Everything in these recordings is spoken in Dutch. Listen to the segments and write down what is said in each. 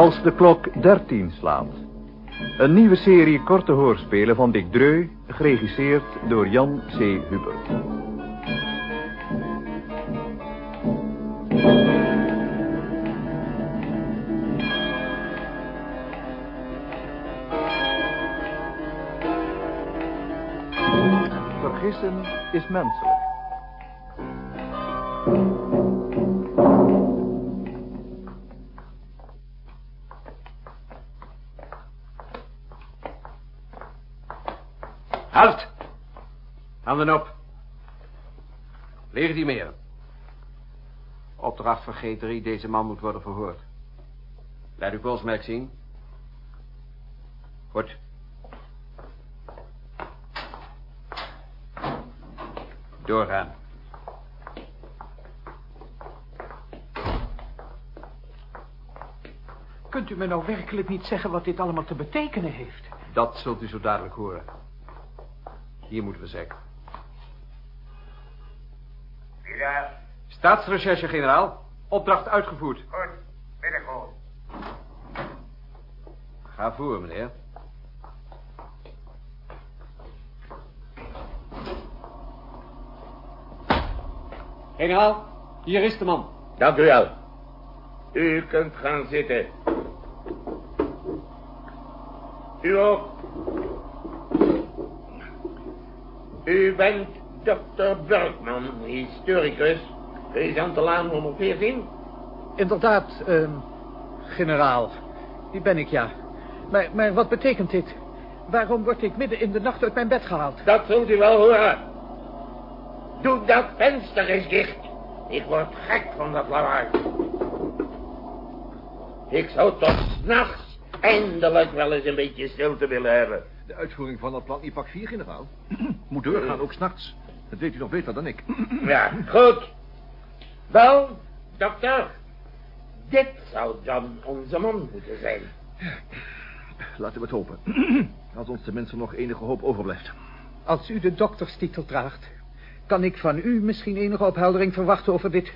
Als de klok 13 slaat. Een nieuwe serie korte hoorspelen van Dick Dreu, geregisseerd door Jan C. Hubert. Vergissen is menselijk. Handen op. Legitimeren. Opdrachtvergeterie, deze man moet worden verhoord. Laat uw polsmerk zien. Goed. Doorgaan. Kunt u me nou werkelijk niet zeggen wat dit allemaal te betekenen heeft? Dat zult u zo dadelijk horen. Hier moeten we zeggen. Wie daar? Staatsrecherche-generaal. Opdracht uitgevoerd. Goed, binnenkomen. Ga voor, meneer. Generaal, hier is de man. Dank u wel. U kunt gaan zitten. U ook. U bent dokter Burkman, historicus, Laan 114. Inderdaad, ehm, generaal. Die ben ik, ja. Maar, maar wat betekent dit? Waarom word ik midden in de nacht uit mijn bed gehaald? Dat zult u wel horen. Doe dat venster eens dicht. Ik word gek van dat lawaai. Ik zou toch s'nachts eindelijk wel eens een beetje stilte willen hebben. De uitvoering van dat plan IPAC 4, generaal. Moet doorgaan, ook s'nachts. Dat weet u nog beter dan ik. Ja, goed. Wel, dokter. Dit zou dan onze man moeten zijn. Laten we het hopen. Als ons tenminste nog enige hoop overblijft. Als u de dokterstitel draagt, kan ik van u misschien enige opheldering verwachten over dit,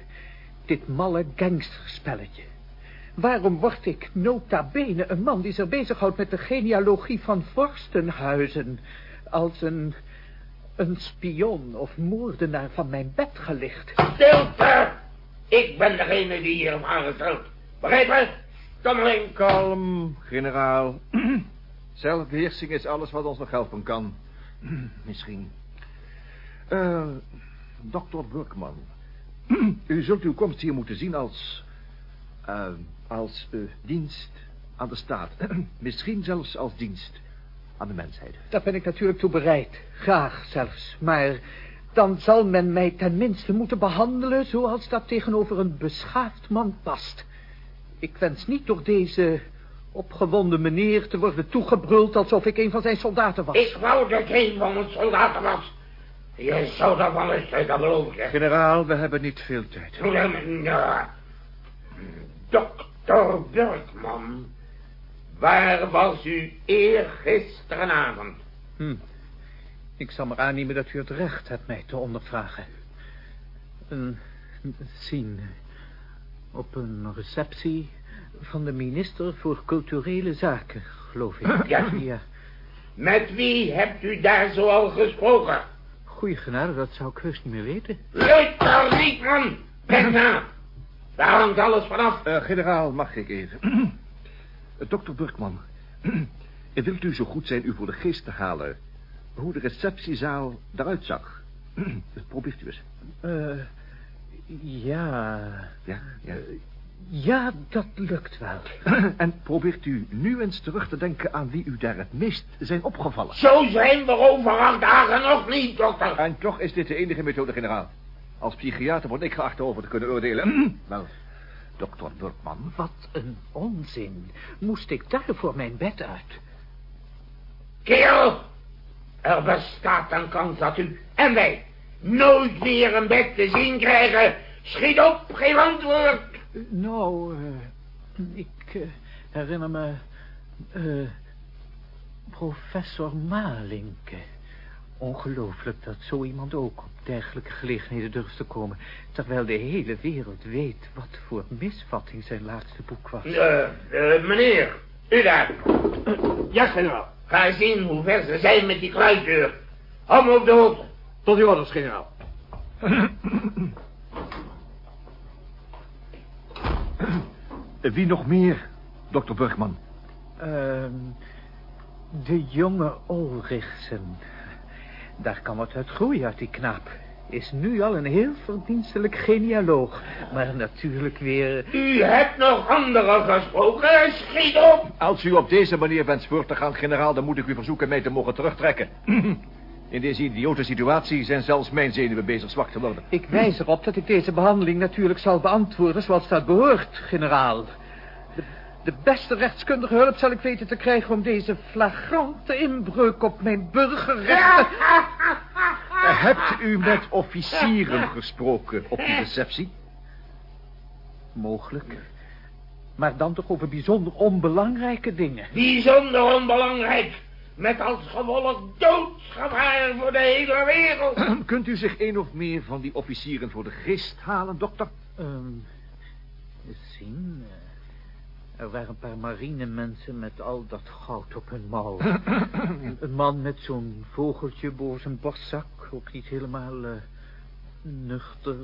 dit malle gangsterspelletje. Waarom word ik nota bene een man die zich bezighoudt met de genealogie van vorstenhuizen als een, een spion of moordenaar van mijn bed gelicht? Stilte! Ik ben degene die hier heb aangesteld. Begrijpen? Kom erin. Kalm, generaal. Zelfbeheersing is alles wat ons nog helpen kan. Misschien. Eh, dokter Burkman. U zult uw komst hier moeten zien als... eh, als eh, dienst aan de staat. Misschien zelfs als dienst aan de mensheid. Daar ben ik natuurlijk toe bereid. Graag zelfs. Maar dan zal men mij tenminste moeten behandelen... zoals dat tegenover een beschaafd man past. Ik wens niet door deze opgewonden meneer te worden toegebruld... alsof ik een van zijn soldaten was. Ik wou dat een van mijn soldaten was. Je zou dat wel eens ik je. Generaal, we hebben niet veel tijd. Ja. Dokter Burkman, waar was u eergisterenavond? Hm. Ik zal maar aannemen dat u het recht hebt mij te ondervragen. Een zien op een receptie van de minister voor culturele zaken, geloof ik. Ja. ja. Met wie hebt u daar zoal gesproken? Goeie genade, dat zou ik heus niet meer weten. Luther niet, man! Na! Daar hangt alles vanaf. Eh, generaal, mag ik even? Eh, Dokter Burkman, wilt u zo goed zijn u voor de geest te halen... hoe de receptiezaal eruit zag? Probeert u eens. Eh, ja... Ja, ja. Ja, dat lukt wel. En probeert u nu eens terug te denken aan wie u daar het meest zijn opgevallen. Zo zijn we over acht dagen nog niet, dokter. En toch is dit de enige methode, generaal. Als psychiater word ik geacht over te kunnen oordelen. Wel, dokter Burkman. Wat een onzin. Moest ik daarvoor mijn bed uit? Kerel, er bestaat een kans dat u en wij nooit meer een bed te zien krijgen. Schiet op, geef antwoord. Nou, eh, ik eh, herinner me... eh, professor Malinke. Ongelooflijk dat zo iemand ook op dergelijke gelegenheden durft te komen... terwijl de hele wereld weet wat voor misvatting zijn laatste boek was. Eh, eh, meneer, u daar. Ja, generaal. Ga zien hoe ver ze zijn met die kluisdeur. Hou me op de hoogte. Tot uw orders, generaal. Wie nog meer, dokter Burgman? Ehm, de jonge Olrichsen. Daar kan wat uit groeien uit die knaap. Is nu al een heel verdienstelijk genealoog. Maar natuurlijk weer... U hebt nog anderen gesproken. Schiet op. Als u op deze manier wenst voor te gaan, generaal... dan moet ik u verzoeken mij te mogen terugtrekken. In deze idiote situatie zijn zelfs mijn zenuwen bezig zwak te worden. Ik wijs erop dat ik deze behandeling natuurlijk zal beantwoorden zoals dat behoort, generaal. De, beste rechtskundige hulp zal ik weten te krijgen om deze flagrante inbreuk op mijn burgerrechten... Hebt u met officieren gesproken op die receptie? Mogelijk. Maar dan toch over bijzonder onbelangrijke dingen. Bijzonder onbelangrijk. Met als gevolg doodsgevaar voor de hele wereld. Kunt u zich een of meer van die officieren voor de geest halen, dokter? Um, eens zien. Eh, Er waren een paar marinemensen met al dat goud op hun mouw. een man met zo'n vogeltje boven zijn borstzak. Ook niet helemaal eh, nuchter,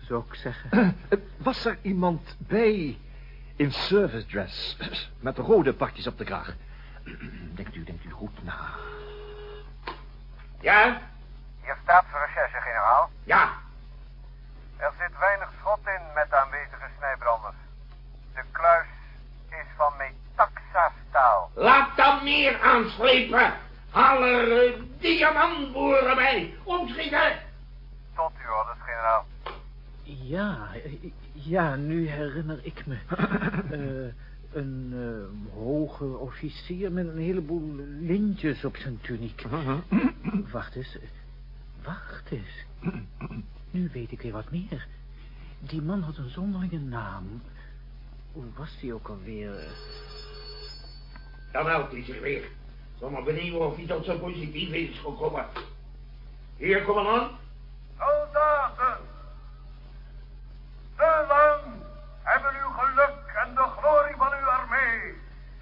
zou ik zeggen. Was er iemand bij in service dress met rode pakjes op de kraag? Denkt u, denkt u goed na. Ja? Hier staat voor recherche, generaal. Ja. Er zit weinig schot in met de aanwezige snijbranders. De kluis is van metaxa-staal. Meer aanslepen. Haal er eh, diamantboeren bij. Opschieten. Tot uw orders, generaal. Ja, ja, nu herinner ik me. Eh, een eh, hoge officier met een heleboel lintjes op zijn tuniek. Wacht eens. Wacht eens. Nu weet ik weer wat meer. Die man had een zonderlinge naam. Hoe was die ook alweer? Dan meldt hij zich weer. Zal maar benieuwen of hij tot zo positief is gekomen. Hier, commandant. Soldaten! Te lang hebben uw geluk en de glorie van uw armee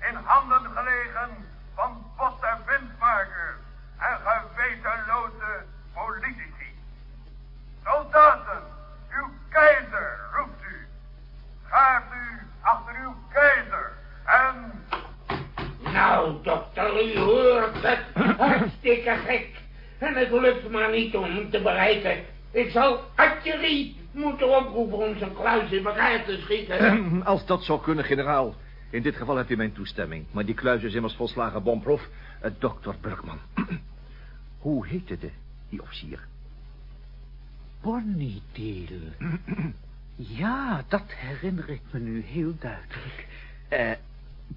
in handen gelegen van bot- en windmakers en gewetenloze politici. Soldaten, uw keizer roept u. Schaart u achter uw keizer en Nou, dokter, u hoort het. Hartstikke gek. En het lukt maar niet om hem te bereiken. Ik zal artillerie moeten oproepen om zijn kluis in elkaar te schieten. Als dat zou kunnen, generaal. In dit geval hebt u mijn toestemming. Maar die kluis is immers volslagen bomproef. Uh, dokter Burgman. Hoe heette de, die officier? Ponydeal. ja, dat herinner ik me nu heel duidelijk. Eh,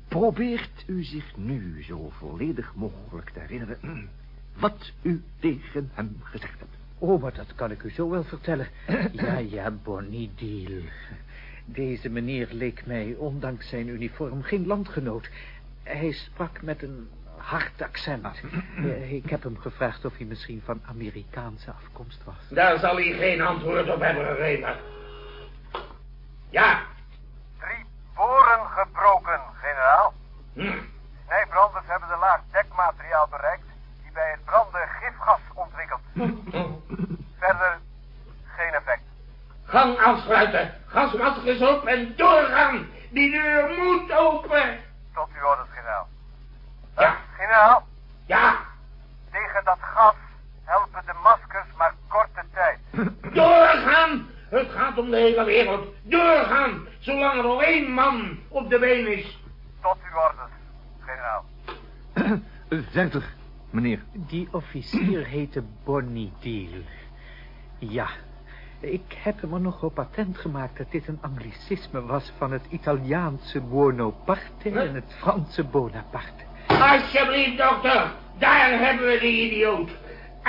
probeert u zich nu zo volledig mogelijk te herinneren... wat u tegen hem gezegd hebt. Oh, maar dat kan ik u zo wel vertellen. Ja, ja, Bonnie Deal. Deze meneer leek mij, ondanks zijn uniform, geen landgenoot. Hij sprak met een hard accent. Eh, Ik heb hem gevraagd of hij misschien van Amerikaanse afkomst was. Daar zal hij geen antwoord op hebben gegeven. Ja. drie boren gebroken, generaal. Hm. Snijbranders hebben de laag dekmateriaal bereikt die bij het branden gifgas ontwikkelt. Verder geen effect. Gang afsluiten. Gasmaskers op en doorgaan. Die deur moet open. Tot uw orders, generaal. Ja. Eh, generaal, Ja. tegen dat gas helpen de maskers maar korte tijd. Doorgaan. Het gaat om de hele wereld. Doorgaan. Zolang er nog één man op de been is. Tot uw orders, generaal. Eh, Verder, meneer. Die officier heette Bonnie Deal. Ja, ik heb hem er nog op patent gemaakt dat dit een anglicisme was van het Italiaanse Buonaparte en het Franse Bonaparte. Alsjeblieft, dokter. Daar hebben we de idioot.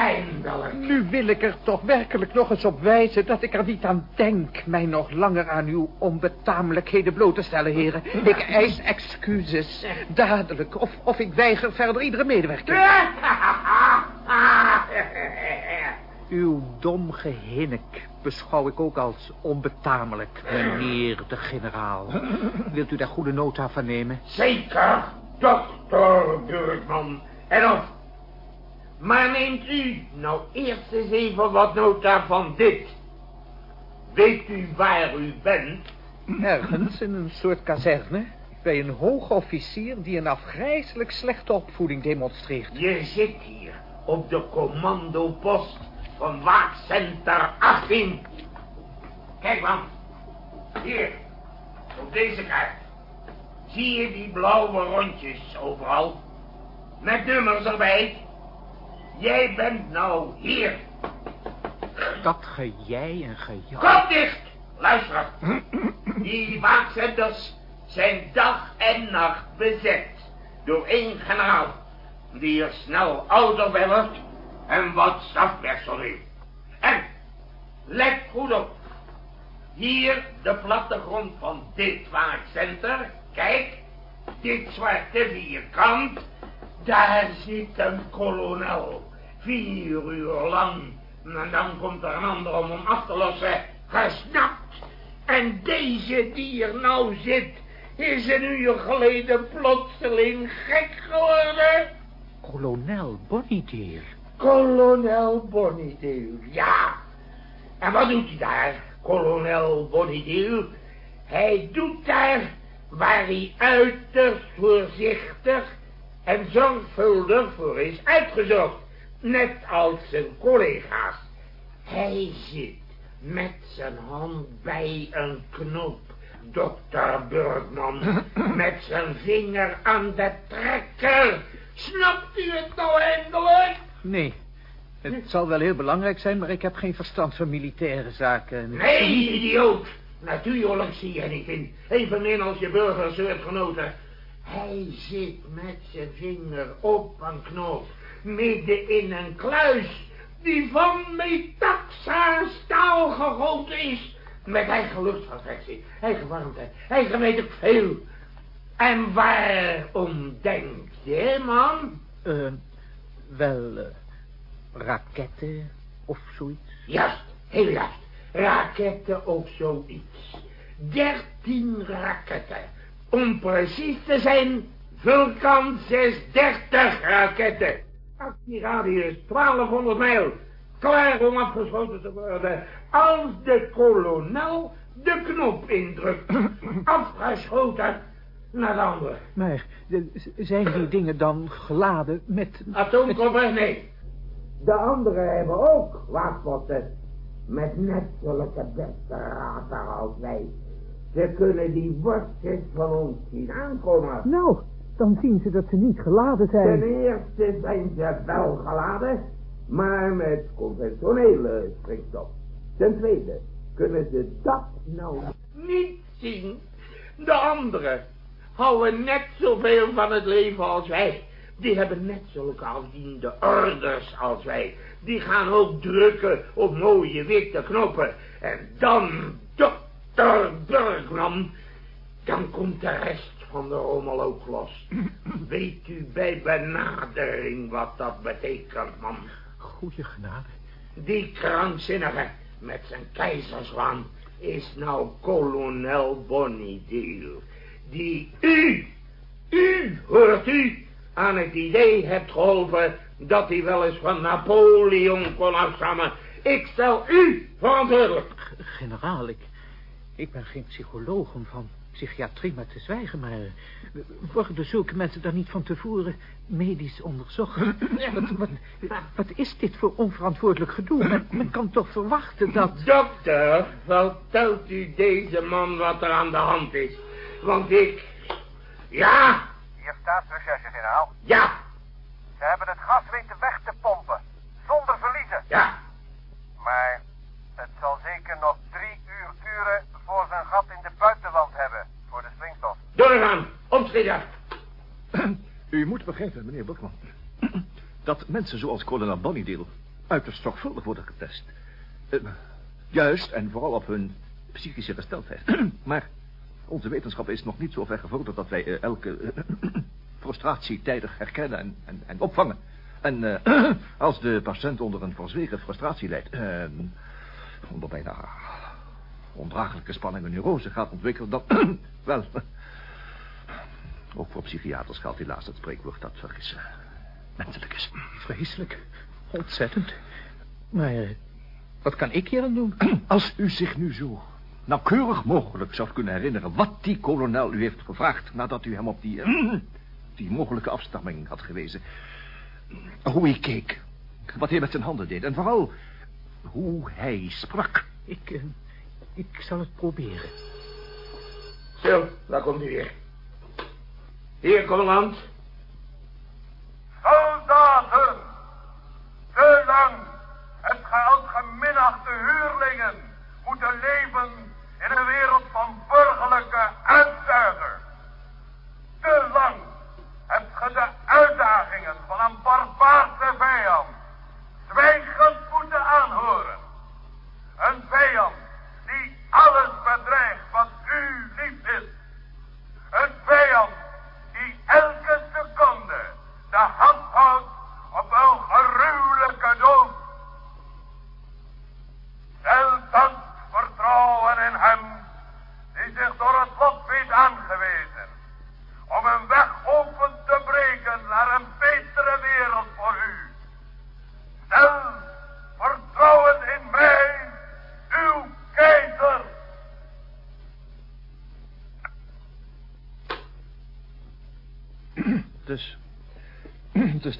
Eindelijk. Nu wil ik er toch werkelijk nog eens op wijzen dat ik er niet aan denk mij nog langer aan uw onbetamelijkheden bloot te stellen, heren. Ik eis excuses, dadelijk, of, of ik weiger verder iedere medewerking. Uw dom gehinnik beschouw ik ook als onbetamelijk, meneer de generaal. Wilt u daar goede nota van nemen? Zeker, dokter Burgman. En of. Maar neemt u nou eerst eens even wat nota van dit. Weet u waar u bent? Ergens in een soort kazerne. Bij een hoge officier die een afgrijzelijk slechte opvoeding demonstreert. Je zit hier op de commandopost van waakcenter 18. Kijk man, hier, op deze kaart. Zie je die blauwe rondjes overal? Met nummers erbij. Jij bent nou hier. Dat ge jij en ge jou. Kom dicht! Luister. Die waakcenters zijn dag en nacht bezet door één generaal. Die er snel ouder bij wordt en wat stafpersoneel. En, let goed op. Hier de plattegrond van dit waakcenter. Kijk, dit zwarte vierkant. Daar zit een kolonel. Vier uur lang. En dan komt er een ander om hem af te lossen. Gesnapt. En deze die er nou zit, is een uur geleden plotseling gek geworden. Kolonel Bonnydale. Kolonel Bonnydale, ja. En wat doet hij daar, kolonel Bonnydale? Hij doet daar waar hij uiterst voorzichtig en zorgvuldig voor is uitgezocht. Net als zijn collega's. Hij zit met zijn hand bij een knoop, dokter Burgman, met zijn vinger aan de trekker. Snapt u het nou eindelijk? Nee, het zal wel heel belangrijk zijn, maar ik heb geen verstand van militaire zaken. Nee, idioot. Natuurlijk zie je niet in. Evenmin als je burgersoortgenoten. Hij zit met zijn vinger op een knoop, midden in een kluis, die van metaxa staal gegoten is. Met eigen luchtverfractie, eigen warmte, eigen weet ik veel. En waarom denk je, man? Eh, wel, eh, raketten of zoiets. Juist, heel juist. Raketten of zoiets. Dertien raketten. Om precies te zijn, Vulkan 630 raketten. Actieradius 1200 mijl. Klaar om afgeschoten te worden. Als de kolonel de knop indrukt. Afgeschoten naar de andere. Maar de- zijn die dingen dan geladen met... Atoomkoffer, nee. De anderen hebben ook wachtpotten. Met net zulke beste raten als wij. Ze kunnen die worstjes van ons zien aankomen. Nou, dan zien ze dat ze niet geladen Ten eerste zijn ze wel geladen, maar met conventionele springstof. Ten tweede kunnen ze dat nou niet zien. De anderen houden net zoveel van het leven als wij. Die hebben net zulke afdiende orders als wij. Die gaan ook drukken op mooie witte knoppen. En dan, dokter Burgman, dan komt de rest van de los. Weet u bij benadering wat dat betekent, man? Goeie genade. Die krankzinnige met zijn keizerswaan is nou kolonel Bonnydale. Die u, u, hoort u, aan het idee hebt geholpen dat hij wel eens van Napoleon kon afstammen. Ik stel u verantwoordelijk. Generaal, ik, ik ben geen psycholoog om van psychiatrie maar te zwijgen, maar eh, worden zulke mensen dan niet van tevoren medisch onderzocht? wat, wat, wat is dit voor onverantwoordelijk gedoe? Men, men kan toch verwachten dat... Dokter, vertelt u deze man wat er aan de hand is. Want ik... Ja, Hier staatsrecherche, generaal. ja, Ze hebben het gas weten weg te pompen. Zonder verliezen. ja. Maar het zal zeker nog drie uur duren voor ze een gat in de buitenwand hebben. Voor de Doorgaan, opschieten. U moet begrijpen, meneer Bokman, dat mensen zoals kolonel Bonnydale uiterst zorgvuldig worden getest. Eh, juist en vooral op hun psychische gesteldheid. maar onze wetenschap is nog niet zo ver gevorderd dat wij eh, elke frustratie tijdig herkennen en, en, en opvangen. En eh, als de patiënt onder een verzwegen frustratie leidt... en onder bijna ondraaglijke spanningen neurose gaat ontwikkelen... dan... wel... ook voor psychiaters geldt helaas het spreekwoord dat vergissen menselijk is. Vreselijk. Ontzettend. Maar eh, wat kan ik hier aan doen? Als u zich nu zo nauwkeurig mogelijk zou kunnen herinneren... wat die kolonel u heeft gevraagd... nadat u hem op die, eh, die mogelijke afstamming had gewezen. Hoe hij keek. Wat hij met zijn handen deed. En vooral hoe hij sprak. Ik, eh, ik zal het proberen. Zo, daar komt hij weer. Hier, commandant. Soldaten, te lang hebt gij als geminachte huurlingen moeten leven in een wereld van burgerlijke uitzuigers. Te lang hebt ge de uitdagingen van een barbaarse vijand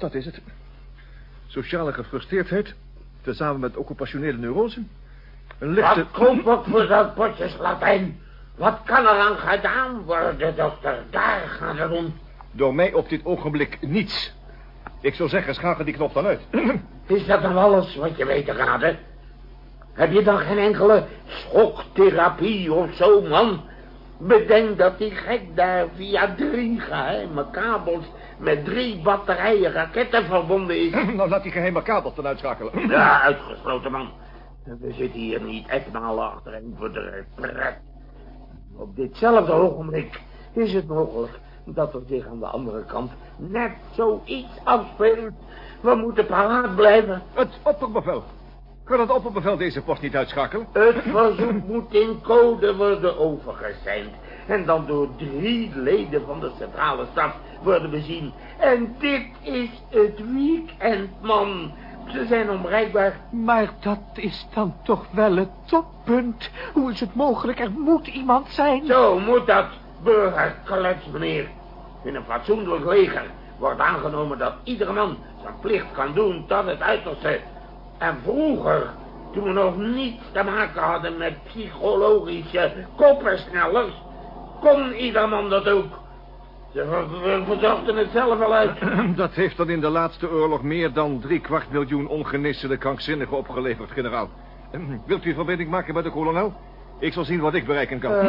dat is het. Sociale gefrustreerdheid... tezamen met occupationele neurose... Een lichte... Wat komt ook voor dat potjes Latijn? Wat kan er aan gedaan worden, dokter? Daar gaat het om. Door mij op dit ogenblik niets. Ik zou zeggen, schakel die knop dan uit. Is dat dan alles wat je weet te raden? Heb je dan geen enkele schoktherapie of zo, man? Bedenk dat die gek daar via drie geheime kabels met drie batterijen raketten verbonden is. nou, laat die geheime kabels dan uitschakelen. Ja, uitgesloten, man. We zitten hier niet etmalen achterin voor de pret. Op ditzelfde ogenblik is het mogelijk dat er zich aan de andere kant net zoiets afspeelt. We moeten paraat blijven. Het opperbevel. Kan het opperbevel deze post niet uitschakelen? Het verzoek moet in code worden overgezend. En dan door drie leden van de centrale staf worden bezien. En dit is het weekend, man. Ze zijn onbereikbaar. Maar dat is dan toch wel het toppunt. Hoe is het mogelijk? Er moet iemand zijn. Zo moet dat, burgerklets, meneer. In een fatsoenlijk leger wordt aangenomen dat iedere man zijn plicht kan doen tot het uiterste. En vroeger, toen we nog niets te maken hadden met psychologische koppersnellers, kon ieder man dat ook. Ze ver- verzochten het zelf al uit. Dat heeft dan in de laatste oorlog meer dan drie kwart miljoen ongenissene krankzinnigen opgeleverd, generaal. Wilt u verbinding maken met de kolonel? Ik zal zien wat ik bereiken kan.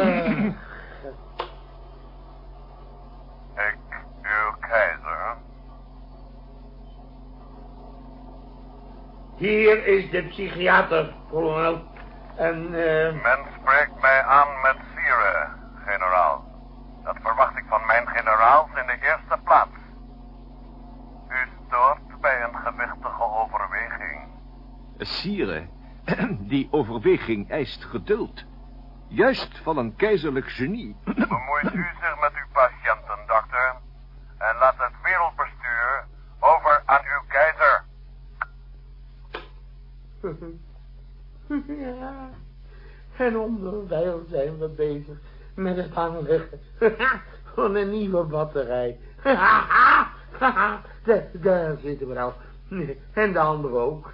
Ik, uw keizer. Hier is de psychiater, kolonel. En, eh... Men spreekt mij aan met sire, generaal. Dat verwacht ik van mijn generaals in de eerste plaats. U stoort bij een gewichtige overweging. Sire, die overweging eist geduld. Juist van een keizerlijk genie. Bemoeit u zich met uw patiënten, dokter. En laat het wereldbestuur over aan uw keizer. Ja. En onderwijl zijn we bezig met het aanleggen van een nieuwe batterij. Daar, daar zitten we nou. En de anderen ook.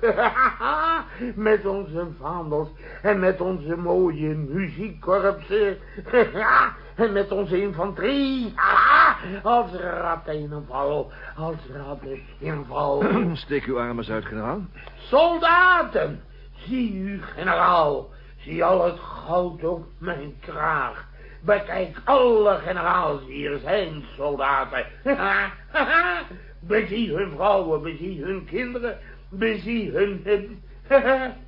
Met onze vaandels en met onze mooie muziekkorpsen. En met onze infanterie. Als ratten in een val. Als ratten in een val. Steek uw armen eens uit, generaal. Soldaten, zie u, generaal, zie al het goud op mijn kraag. Bekijk alle generaals hier zijn soldaten. bezie hun vrouwen, bezie hun kinderen, bezie hun...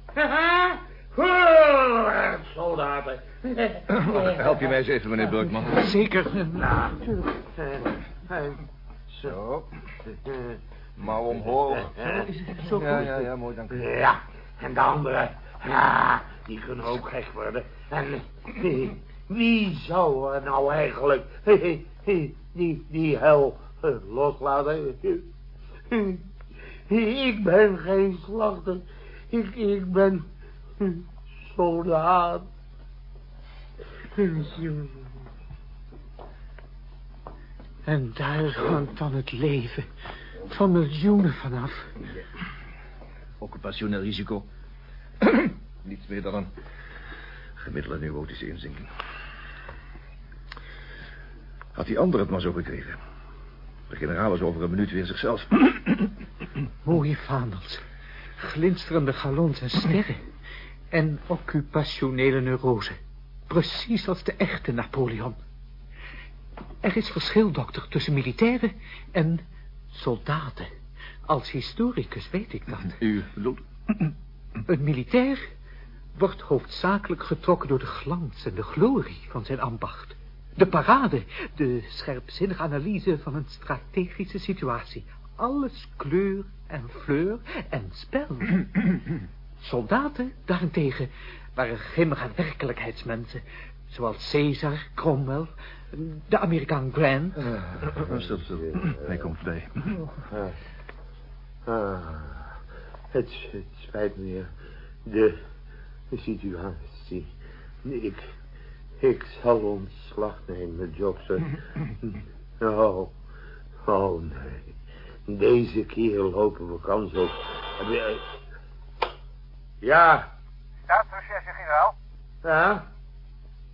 Vooruit, soldaten. Help je mij eens even, meneer Burkman. Zeker. Natuurlijk. Zo. Zo. Mouw omhoog. Zo Ja, goed. ja, ja, mooi, dank u. Ja, en de andere, ja, die kunnen ook gek worden. En wie zou er nou eigenlijk die, die hel eh, loslaten? Ik ben geen slachter. Ik, ik ben soldaat. En daar hangt dan het leven van miljoenen vanaf. Occupationeel risico. Niets meer dan een gemiddelde neurotische inzinking. Had die ander het maar zo gekregen. De generaal is over een minuut weer zichzelf. Mooie vaandels, glinsterende galons en sterren. En occupationele neurose. Precies als de echte Napoleon. Er is verschil, dokter, tussen militairen en soldaten. Als historicus weet ik dat. U bedoelt... Een militair wordt hoofdzakelijk getrokken door de glans en de glorie van zijn ambacht. De parade, de scherpzinnige analyse van een strategische situatie. Alles kleur en fleur en spel. Soldaten daarentegen waren grimmige werkelijkheidsmensen. Zoals Caesar, Cromwell, de Amerikaan Grant. Uh, stil, stil. Hij komt bij. Het, het spijt me, de, de situatie. Ik, ik zal ontslag nemen, Jobson. Oh, oh nee. Deze keer lopen we kans op. Heb je- Ja, Staatsrecherche-generaal, ja,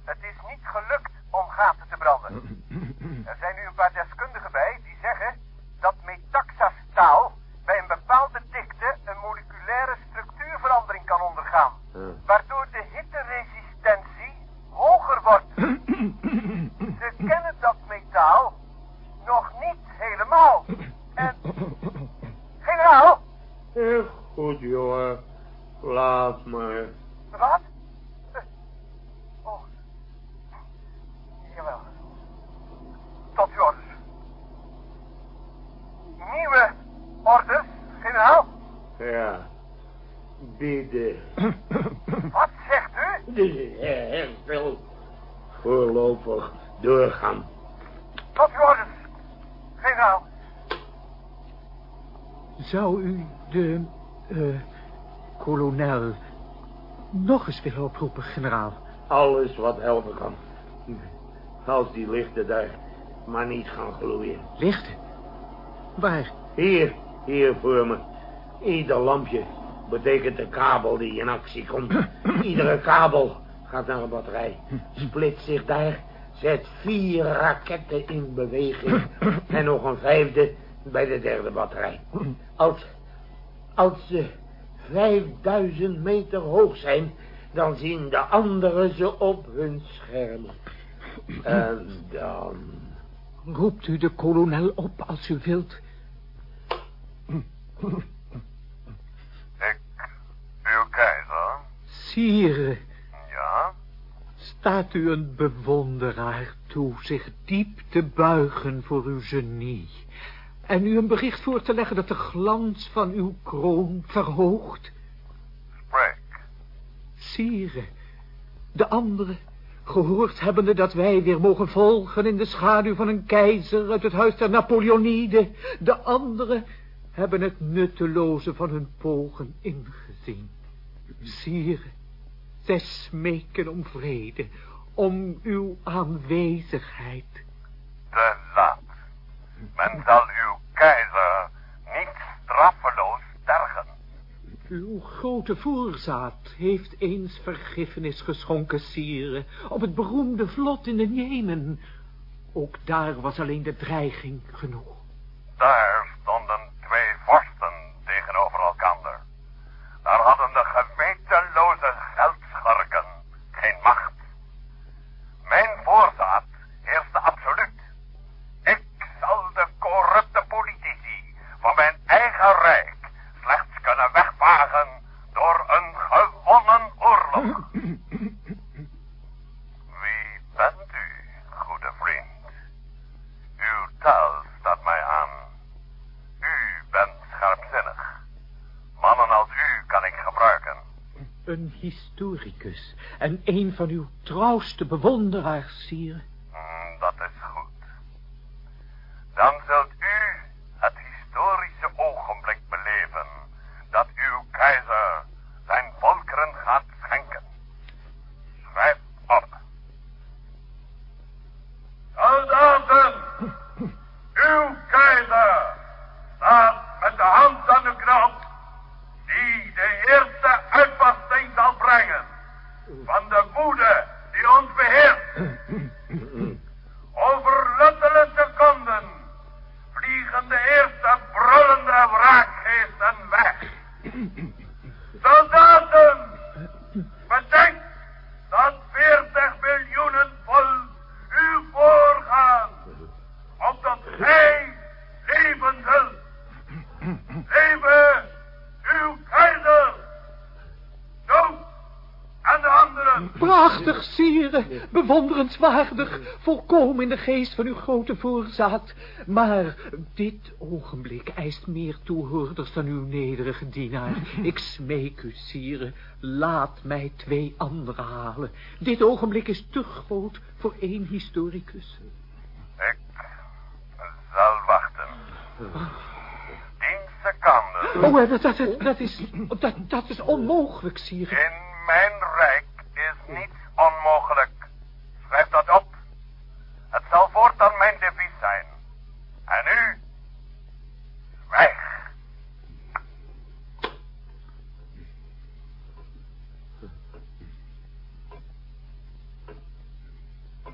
het is niet gelukt om gaten te branden. Er zijn nu een paar deskundigen bij die zeggen dat metaxastaal bij een bepaalde dikte een moleculaire structuurverandering kan ondergaan. Ja. Waardoor de hitteresistentie hoger wordt. Ze kennen dat metaal nog niet helemaal. En... Generaal, Eh, goed jongen. Laat maar. wat? Eh, Oh. Jawel. Tot uw orders. Nieuwe orders, generaal. Ja. Bidden. Wat zegt u? De herstel. Voorlopig doorgaan. Tot uw orders, generaal. Zou u de, eh, kolonel nog eens willen oproepen, generaal? Alles wat helpen kan. Als die lichten daar maar niet gaan gloeien. Lichten? Waar? Hier, hier voor me. Ieder lampje betekent een kabel die in actie komt. Iedere kabel gaat naar een batterij. Split zich daar, zet vier raketten in beweging. En nog een vijfde bij de derde batterij. Als, als ze 5000 meter hoog zijn, dan zien de anderen ze op hun schermen. En dan... Roept u de kolonel op als u wilt. Ik, uw keizer. Sire, Ja? staat u een bewonderaar toe zich diep te buigen voor uw genie. En u een bericht voor te leggen dat de glans van uw kroon verhoogt. Spreek. Sire, de anderen, gehoord hebbende dat wij weer mogen volgen in de schaduw van een keizer uit het huis der Napoleonide, de anderen hebben het nutteloze van hun pogen ingezien. Sire, zij smeken om vrede, om uw aanwezigheid. Te laat. Men zal uw keizer niet straffeloos tergen. Uw grote voorzaat heeft eens vergiffenis geschonken, sire, op het beroemde vlot in de Jemen. Ook daar was alleen de dreiging genoeg. Daar stonden twee vorsten tegenover elkander. Daar hadden de gewetenloze geldschurken geen macht. Mijn voorzaat heerste absoluut. Ik zal de corrupte politici van mijn eigen rijk slechts kunnen wegvagen door een gewonnen oorlog. Wie bent u, goede vriend? Uw taal staat mij aan. een historicus en een van uw trouwste bewonderaars, sire. Mm, dat is goed. Dan zult u het historische ogenblik beleven dat uw keizer zijn volkeren gaat schenken. Schrijf op. Soldaten, uw keizer staat met de hand aan de knop die de eerste uitbarsting zal brengen van de woede die ons beheerst. Over luttele seconden vliegen de eerste brullende wraakgeesten weg. Soldaten, bedenk dat 40 miljoenen volk u voorgaan, opdat gij leven zult. Leven uw keizer! Dood aan de anderen! Prachtig, sire, bewonderenswaardig, volkomen in de geest van uw grote voorzaat. Maar dit ogenblik eist meer toehoorders dan uw nederige dienaar. Ik smeek u, sire, laat mij twee anderen halen. Dit ogenblik is te groot voor één historicus. Ik zal wachten. Tien seconden. Oh, dat, dat, dat, is, dat, dat is onmogelijk, sire. In mijn rijk is niets onmogelijk. Schrijf dat op. Het zal voortaan mijn devies zijn. En u? Zwijg.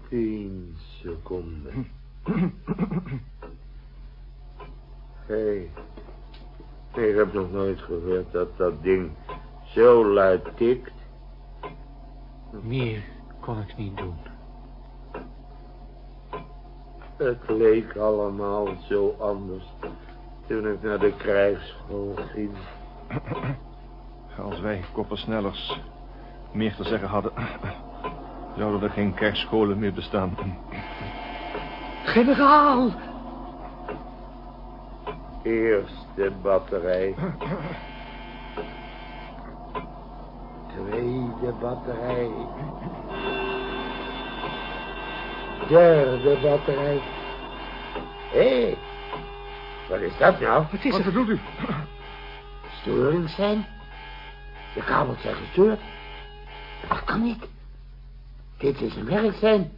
Tien seconden. Hé, hey, ik heb nog nooit gehoord dat dat ding zo luid tikt. Meer kon ik niet doen. Het leek allemaal zo anders toen ik naar de krijgsschool ging. Als wij koppersnellers meer te zeggen hadden... zouden er geen krijgsscholen meer bestaan. Generaal! Eerste batterij. Tweede batterij. Derde batterij. Hé, hey, wat is dat nou? Wat is Wat er? bedoelt u? Storing zijn? De kabels zijn gestoord. Dat kan niet. Dit is een werk zijn.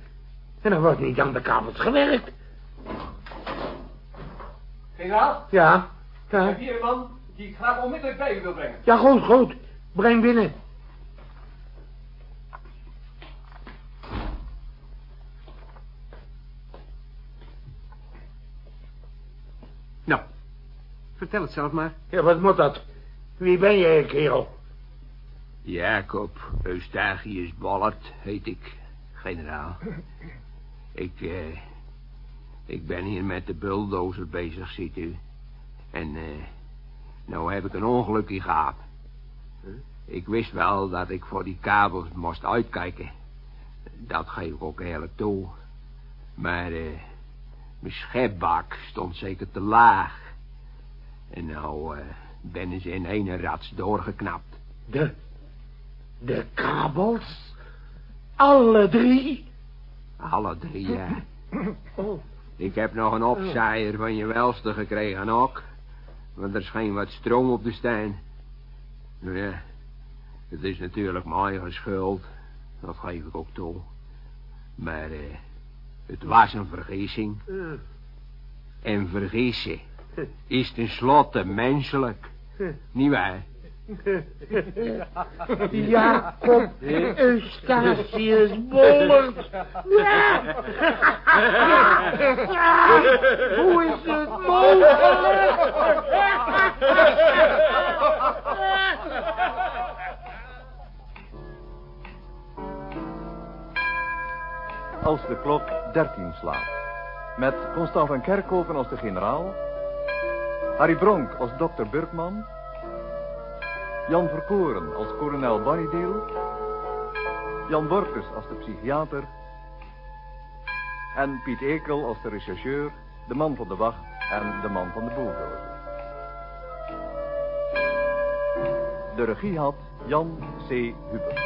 En er wordt niet aan de kabels gewerkt. Generaal, Ja, ik ja. heb hier een man die ik graag onmiddellijk bij u wil brengen. Ja, goed, goed. Breng binnen. Nou, vertel het zelf maar. Ja, wat moet dat? Wie ben jij, kerel? Jacob Eustachius Bollert heet ik, generaal. Ik, eh, ik ben hier met de bulldozer bezig, ziet u. En, eh, nou heb ik een ongelukje gehad. Ik wist wel dat ik voor die kabels moest uitkijken. Dat geef ik ook eerlijk toe. Maar, eh, mijn schepbak stond zeker te laag. En nou, eh, ben ze in ene rats doorgeknapt. De... De kabels? Alle drie? Alle drie, ja. Oh, Ik heb nog een opzaaier van je welste gekregen ook. Want er scheen wat stroom op de steen. Nou ja, het is natuurlijk mijn eigen schuld. Dat geef ik ook toe. Maar eh, het was een vergissing. En vergissen is tenslotte menselijk. Niet waar? Jacob Eustachius Bollert. Ja. Hoe is het mogelijk? Als de klok 13 slaat. Met Constant van Kerkhoven als de generaal. Harry Bronk als dokter Burkman. Jan Verkoren als kolonel Barrydeel. Jan Borkes als de psychiater. En Piet Ekel als de rechercheur, de man van de wacht en de man van de bulldozer. De regie had Jan C. Huber.